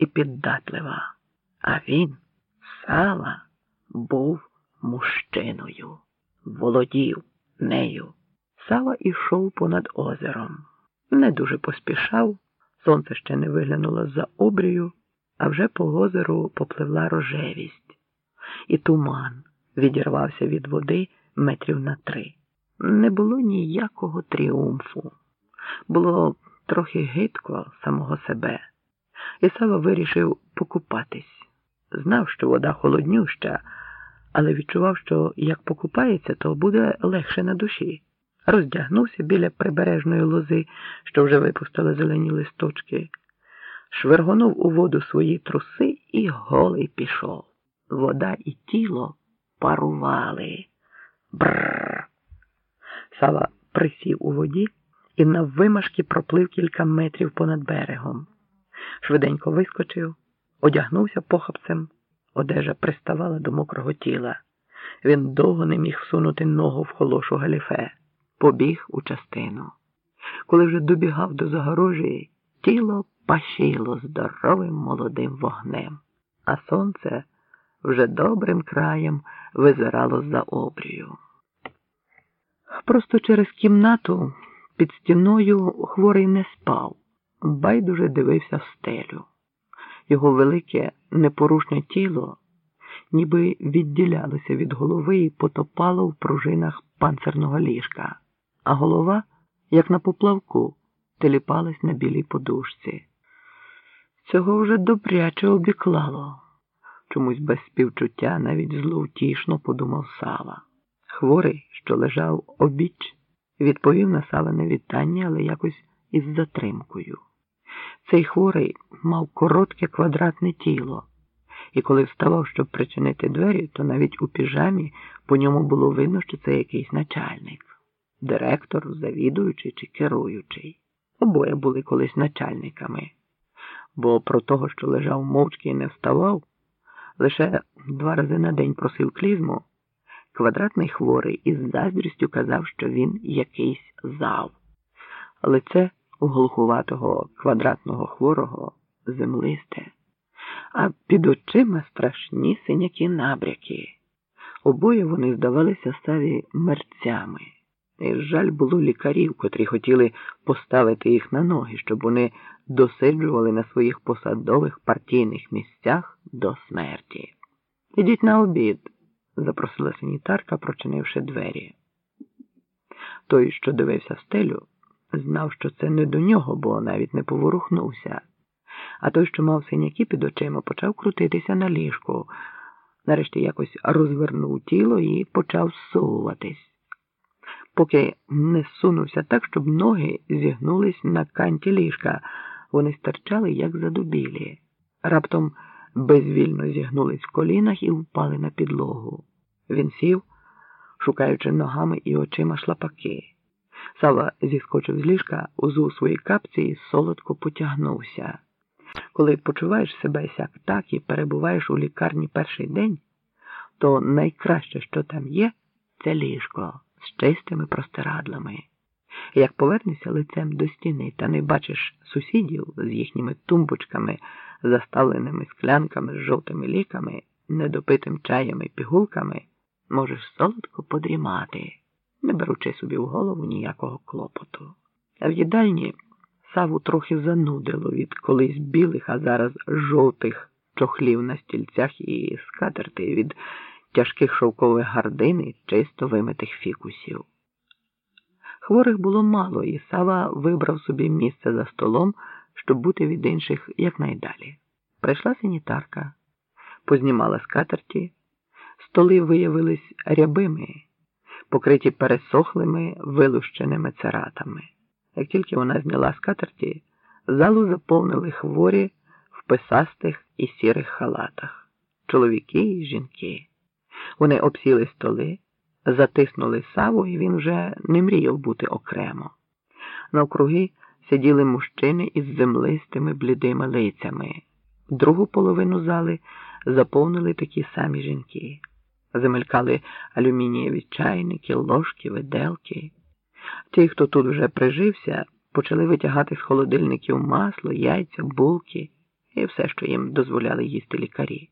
і піддатлива. А він, сала, був мужчиною, володів нею. Сава ішов понад озером. Не дуже поспішав, сонце ще не виглянуло за обрію, а вже по озеру попливла рожевість, і туман відірвався від води метрів на три. Не було ніякого тріумфу. Було трохи гидко самого себе. І Сава вирішив покупатись. Знав, що вода холоднюща, але відчував, що як покупається, то буде легше на душі. Роздягнувся біля прибережної лози, що вже випустили зелені листочки, швергонув у воду свої труси і голий пішов. Вода і тіло парували. Бррр. Сава присів у воді і наввимашки проплив кілька метрів понад берегом. Швиденько вискочив, одягнувся похапцем, одежа приставала до мокрого тіла. Він довго не міг всунути ногу в холошу галіфе, побіг у частину. Коли вже добігав до загорожі, тіло пашило здоровим молодим вогнем, а сонце вже добрим краєм визирало за обрію. Просто через кімнату під стіною хворий не спав, байдуже дивився в стелю. Його велике непорушне тіло ніби відділялося від голови і потопало в пружинах панцирного ліжка, а голова, як на поплавку, теліпалась на білій подушці. Цього вже добряче обіклало. Чомусь без співчуття навіть зловтішно подумав Сава. Хворий, що лежав обіч, відповів на Савине вітання, але якось із затримкою. Цей хворий мав коротке квадратне тіло, і коли вставав, щоб причинити двері, то навіть у піжамі по ньому було видно, що це якийсь начальник, директор, завідуючий чи керуючий. Обоє були колись начальниками, бо про того, що лежав мовчки і не вставав, лише два рази на день просив клізму. Квадратний хворий із заздрістю казав, що він якийсь зав. Лице у глухуватого квадратного хворого землисте, а під очима страшні синякі набряки. Обоє вони здавалися саві мерцями. І жаль було лікарів, котрі хотіли поставити їх на ноги, щоб вони досиджували на своїх посадових партійних місцях до смерті. Ідіть на обід запросила санітарка, прочинивши двері. Той, що дивився стелю, знав, що це не до нього, бо навіть не поворухнувся. А той, що мав синяки під очима, почав крутитися на ліжку, нарешті якось розвернув тіло і почав зсовуватись. Поки не сунувся так, щоб ноги зігнулись на канті ліжка, вони стирчали, як задубілі. Раптом безвільно зігнулись в колінах і впали на підлогу. Він сів, шукаючи ногами і очима шлапаки. Сава зіскочив з ліжка, узув свої капці і солодко потягнувся. Коли почуваєш себе сяк так і перебуваєш у лікарні перший день, то найкраще, що там є, це ліжко з чистими простирадлами. Як повернешся лицем до стіни та не бачиш сусідів з їхніми тумбочками, заставленими склянками з жовтими ліками, недопитим чаєм і пігулками, можеш солодко подрімати, не беручи собі в голову ніякого клопоту. А в їдальні саву трохи занудило від колись білих, а зараз жовтих чохлів на стільцях і скатерти від тяжких шовкових гардин і чисто вимитих фікусів. Хворих було мало, і Сава вибрав собі місце за столом, щоб бути від інших якнайдалі. Прийшла санітарка, познімала скатерті, столи виявились рябими, покриті пересохлими вилущеними цератами. Як тільки вона зняла скатерті, залу заповнили хворі в писастих і сірих халатах, чоловіки і жінки. Вони обсіли столи, затиснули саву, і він вже не мріяв бути окремо. Навкруги сиділи мужчини із землистими блідими лицями. Другу половину зали заповнили такі самі жінки. Замелькали алюмінієві чайники, ложки, виделки. Ті, хто тут вже прижився, почали витягати з холодильників масло, яйця, булки. і все, що їм дозволяли їсти лікарі.